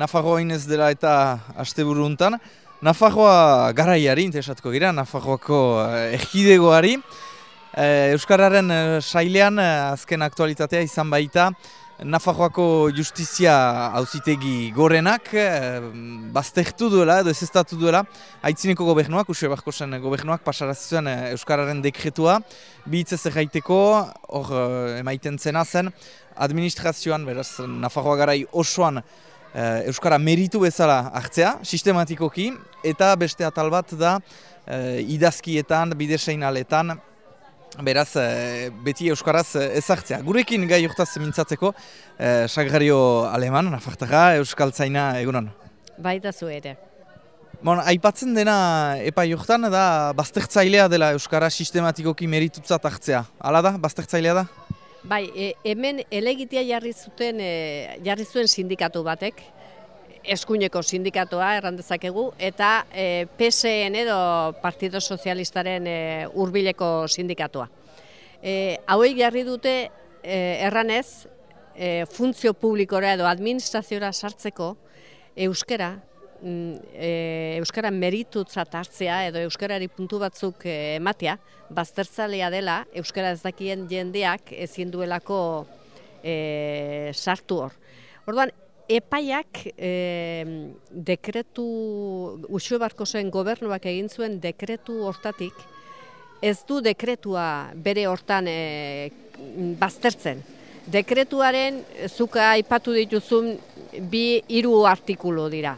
Nafarroa inez dela eta aste buruntan. Nafarroa garaiari, interesatuko gira, Nafarroako eh, egidegoari. Eh, Euskararen eh, sailean azken aktualitatea izan baita Nafarroako justizia hauzitegi gorenak baztertu duela edo ezestatu duela haitzineko gobernuak, usue barko gobernuak pasarazioan Euskararen dekretua bihitzez erraiteko, hor emaiten zena zen administrazioan, beraz Nafarroa garai osoan Euskara meritu bezala hartzea, sistematikoki, eta beste atal bat da uh, idazkietan, bideseinaletan, beraz uh, beti Euskaraz ezartzea. Gurekin gai urtaz mintzatzeko, uh, Sagrario Aleman, Nafartara, Euskaltzaina, egunon? Baita zu ere. Bon, aipatzen dena epa jortan da baztertzailea dela Euskara sistematikoki meritutzat hartzea. Hala da, baztertzailea da? Bai, e, hemen elegitia jarri zuten e, jarri zuen sindikatu batek, eskuineko sindikatoa errandezakegu, eta e, PSN edo Partido Sozialistaren e, urbileko sindikatua. E, hauek jarri dute e, erranez, e, funtzio publikora edo administraziora sartzeko euskera e, euskara meritutzat hartzea edo euskarari puntu batzuk e, ematea, baztertzalea dela euskara ez dakien jendeak ezin duelako e, sartu hor. Orduan, epaiak e, dekretu, usue barko zen gobernuak egin zuen dekretu hortatik, ez du dekretua bere hortan e, baztertzen. Dekretuaren zuka aipatu dituzun bi hiru artikulu dira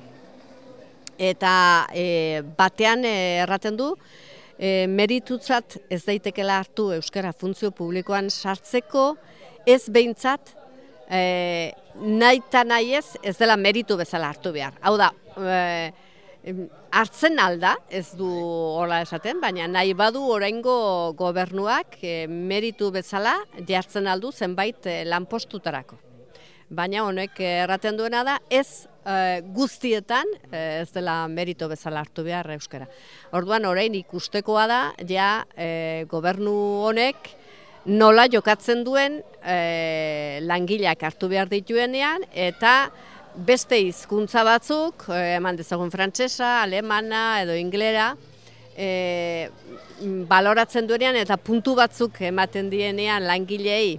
eta e, batean e, erraten du e, meritutzat ez daitekela hartu euskara funtzio publikoan sartzeko ez behintzat e, nahi eta nahi ez ez dela meritu bezala hartu behar. Hau da, e, hartzen alda, ez du hola esaten, baina nahi badu oraingo gobernuak e, meritu bezala jartzen aldu zenbait e, lanpostutarako. Baina honek erraten duena da, ez Eh, guztietan eh, ez dela merito bezala hartu behar euskara. Orduan orain ikustekoa da ja e, gobernu honek nola jokatzen duen e, langileak hartu behar dituenean eta beste hizkuntza batzuk, eman dezagun frantsesa, alemana edo inglera, e, baloratzen duenean eta puntu batzuk ematen dienean langilei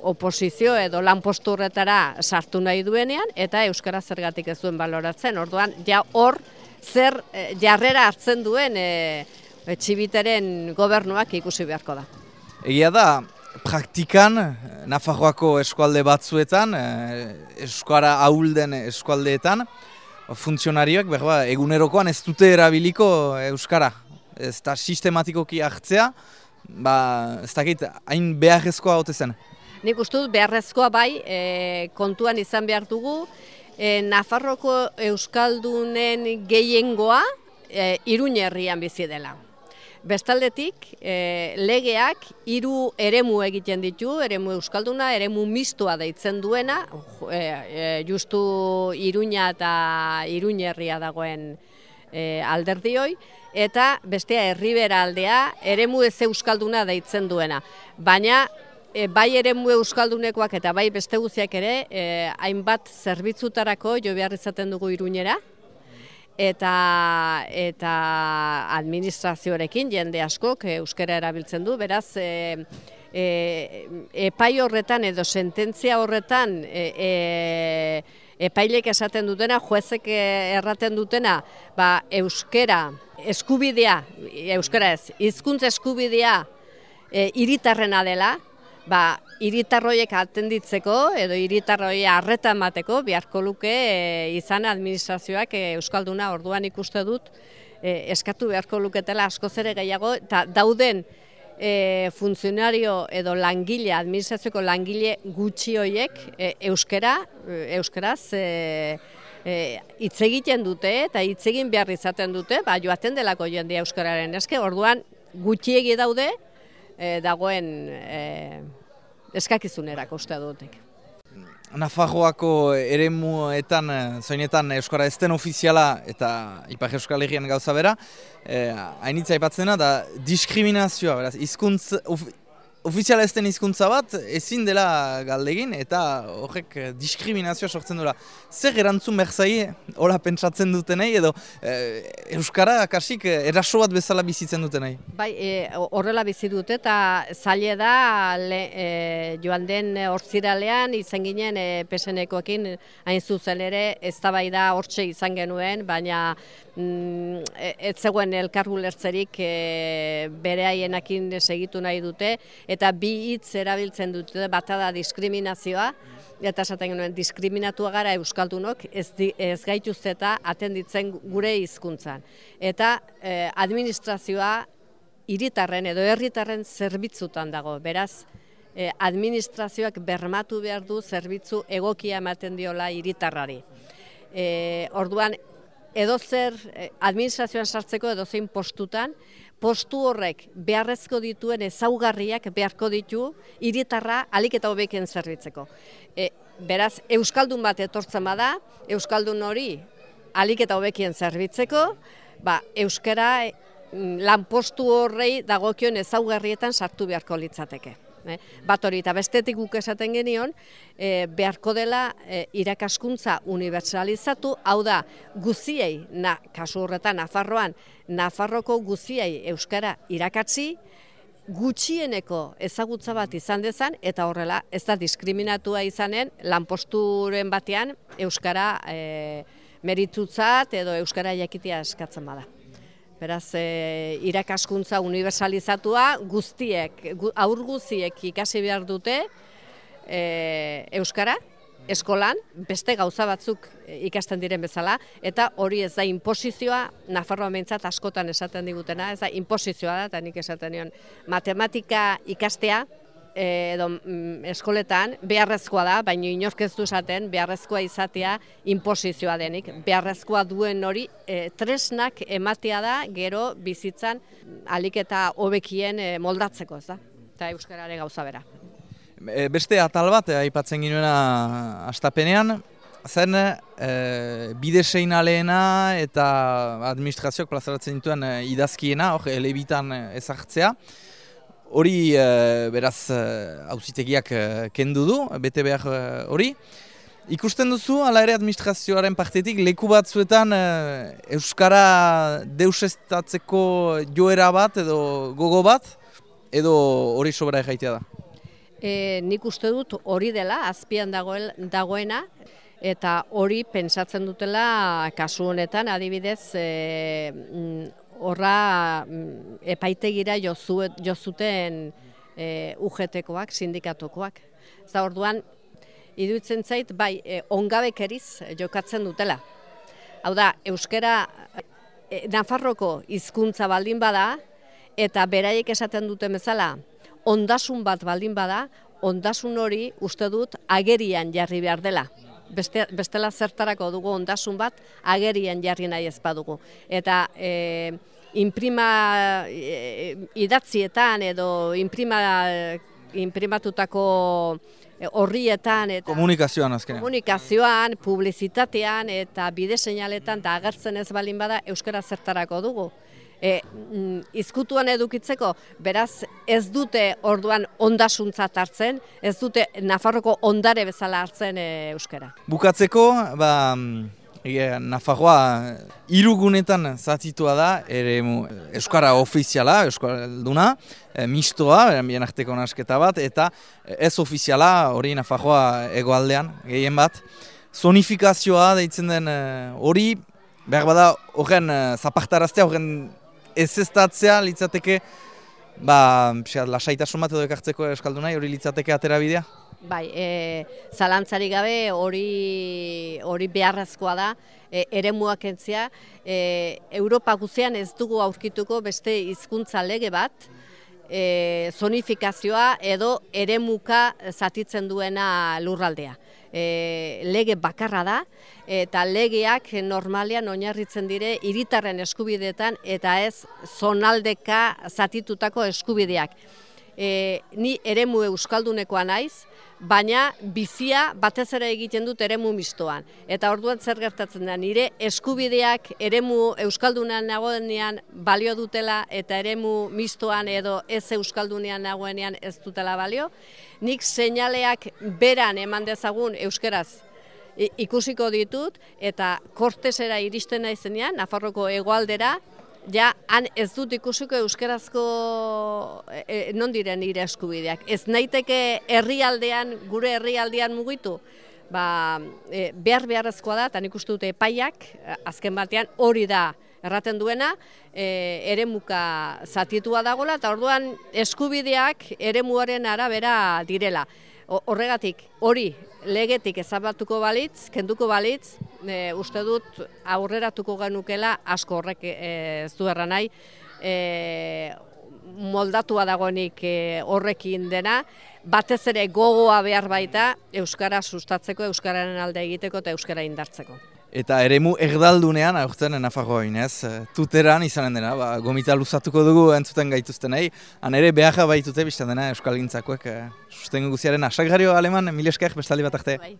oposizio edo lanpostu horretara sartu nahi duenean eta euskara zergatik ez duen baloratzen. Orduan ja hor zer e, jarrera hartzen duen e, txibiteren gobernuak ikusi beharko da. Egia da, praktikan, Nafarroako eskualde batzuetan, e, eskara ahulden eskualdeetan, funtzionarioak berba, egunerokoan ez dute erabiliko Euskara. Ez da sistematikoki hartzea, ba, ez dakit, hain beharrezkoa haute zen. Nik uste dut beharrezkoa bai, e, kontuan izan behar dugu, e, Nafarroko Euskaldunen gehiengoa e, Iruñerrian bizi dela. Bestaldetik, e, legeak hiru eremu egiten ditu, eremu euskalduna, eremu mistoa deitzen duena, e, e, justu Iruña eta Iruñerria dagoen e, alderdioi, eta bestea herribera aldea, eremu ez euskalduna deitzen duena. Baina, e, bai eremu euskaldunekoak eta bai beste guziak ere, e, hainbat zerbitzutarako jo behar izaten dugu Iruñera, eta eta administrazioarekin jende askok euskara erabiltzen du, beraz e, e, epai horretan edo sententzia horretan e, e, epailek esaten dutena, juezek erraten dutena, ba, euskera eskubidea, euskara ez, hizkuntza eskubidea e, iritarrena dela, ba, iritarroiek atenditzeko edo iritarroi harreta emateko beharko luke e, izan administrazioak e, Euskalduna orduan ikuste dut e, eskatu beharko luketela asko zere gehiago eta dauden e, funtzionario edo langile, administrazioko langile gutxi hoiek e, euskera, euskaraz e, e, hitz egiten dute eta hitz egin behar izaten dute, ba, joaten delako jendia euskararen. Eske, orduan gutxiegi daude e, dagoen e, eskakizunerako uste dutek. Nafarroako eremuetan, zoinetan Euskara ez den ofiziala eta Ipar Euskal Herrian gauza bera, eh, hainitza ipatzena da diskriminazioa, beraz, izkuntz, ofiziala ez den hizkuntza bat, ezin dela galdegin, eta horrek eh, diskriminazioa sortzen dura. Zer erantzun berzai, hola pentsatzen dutenei, edo e, Euskara kasik eraso bat bezala bizitzen dutenei? Bai, horrela bizi dute, eta zaila da le, joan den hortziralean, izan ginen e, pesenekoekin, hain zuzen ere, ez da bai hortxe izan genuen, baina mm, ez zegoen elkargu lertzerik e, bere haienakin segitu nahi dute, eta bi hitz erabiltzen dute bata da diskriminazioa, eta esaten genuen diskriminatua gara Euskaldunok ez, di, ez gaituzteta atenditzen gure hizkuntzan. Eta e, administrazioa hiritarren edo herritarren zerbitzutan dago, beraz, e, administrazioak bermatu behar du zerbitzu egokia ematen diola hiritarrari. E, orduan, edo zer eh, administrazioan sartzeko edo zein postutan, postu horrek beharrezko dituen ezaugarriak beharko ditu hiritarra alik eta hobeken zerbitzeko. E, beraz, Euskaldun bat etortzen bada, Euskaldun hori alik eta hobekien zerbitzeko, ba, Euskara mm, lan postu horrei dagokion ezaugarrietan sartu beharko litzateke. Eh? Bat hori eta bestetik guk esaten genion, e, beharko dela e, irakaskuntza unibertsalizatu, hau da guziei, na, kasu horretan Nafarroan, Nafarroko guziei Euskara irakatzi, gutxieneko ezagutza bat izan dezan, eta horrela ez da diskriminatua izanen lanposturen batean Euskara e, meritutzat edo Euskara jakitea eskatzen bada. Beraz, e, irakaskuntza universalizatua guztiek, aur guztiek ikasi behar dute e, Euskara, eskolan, beste gauza batzuk ikasten diren bezala, eta hori ez da imposizioa, Nafarroa mentzat askotan esaten digutena, ez da imposizioa da, eta nik esaten nion, matematika ikastea, edo mm, eskoletan beharrezkoa da, baina inork ez du esaten beharrezkoa izatea inposizioa denik. Beharrezkoa duen hori e, tresnak ematea da gero bizitzan alik eta hobekien e, moldatzeko, ez da? Eta euskarare gauza bera. E, beste atal bat, aipatzen ginuena astapenean, zen e, bide seinaleena eta administrazioak plazaratzen dituen idazkiena, hor, elebitan ezartzea. Hori, uh, beraz, hauzitegiak eh, uh, kendu du, bete behar hori. Ikusten duzu, ala ere administrazioaren partetik, leku batzuetan Euskara deusestatzeko joera bat edo gogo bat, edo hori sobera egaitea da? E, nik uste dut hori dela, azpian dagoel, dagoena, eta hori pentsatzen dutela kasu honetan, adibidez, e, horra mm, epaitegira jozuten e, UGT-koak, sindikatokoak. Eta orduan, iduitzen zait, bai, e, ongabekeriz jokatzen dutela. Hau da, Euskara e, Nafarroko hizkuntza baldin bada, eta beraiek esaten dute bezala, ondasun bat baldin bada, ondasun hori uste dut agerian jarri behar dela. Beste, bestela zertarako dugu ondasun bat agerian jarri nahi ez badugu. Eta e, imprima e, idatzietan edo imprima imprimatutako horrietan eta komunikazioan azkenean komunikazioan, publizitatean eta bide seinaletan da agertzen ez balin bada euskara zertarako dugu. E, mm, izkutuan edukitzeko, beraz ez dute orduan ondasuntzat hartzen, ez dute Nafarroko ondare bezala hartzen e, euskara. Bukatzeko, ba, Ege, Nafarroa irugunetan zatitua da, ere Euskara ofiziala, Euskalduna, e, mistoa, bien arteko nasketa bat, eta ez ofiziala, hori Nafarroa egoaldean, gehien bat. Zonifikazioa deitzen den eh, hori, behar bada horren uh, zapartaraztea, horren ez ez litzateke, ba, lasaitasun bat edo ekartzeko Euskalduna, hori litzateke aterabidea? Bai, e, zalantzari gabe hori hori beharrezkoa da, e, ere muakentzia. E, Europa guzean ez dugu aurkituko beste hizkuntza lege bat, e, zonifikazioa edo ere muka zatitzen duena lurraldea. E, lege bakarra da, eta legeak normalean oinarritzen dire hiritarren eskubideetan eta ez zonaldeka zatitutako eskubideak e, ni eremu euskaldunekoa naiz, baina bizia batez ere egiten dut eremu mistoan. Eta orduan zer gertatzen da, nire eskubideak eremu euskaldunean nagoenean balio dutela eta eremu mistoan edo ez euskaldunean nagoenean ez dutela balio. Nik seinaleak beran eman dezagun euskeraz ikusiko ditut eta kortesera iristen naizenean, Nafarroko hegoaldera, ja han ez dut ikusiko euskerazko e, e, non diren nire eskubideak. Ez naiteke herrialdean, gure herrialdean mugitu, ba, e, behar beharrezkoa da, eta nik uste dute epaiak, azken batean hori da erraten duena, e, ere muka zatietua dagoela, eta orduan eskubideak ere muaren arabera direla. Horregatik, hori legetik ezabatuko balitz, kenduko balitz, e, uste dut aurreratuko genukela asko horrek e, ez du erra nahi, e, moldatua dagoenik e, horrekin dena, batez ere gogoa behar baita Euskara sustatzeko, Euskararen alde egiteko eta Euskara indartzeko. Eta eremu erdaldunean, aurten Nafarroa inez, eh, tuteran izanen dena, ba, gomita luzatuko dugu entzuten gaituzten nahi, han ere behar baitute biztan dena Euskal Gintzakoek, eh, sustengu guziaren asagrario aleman, mil esker, bestali bat arte. Bai.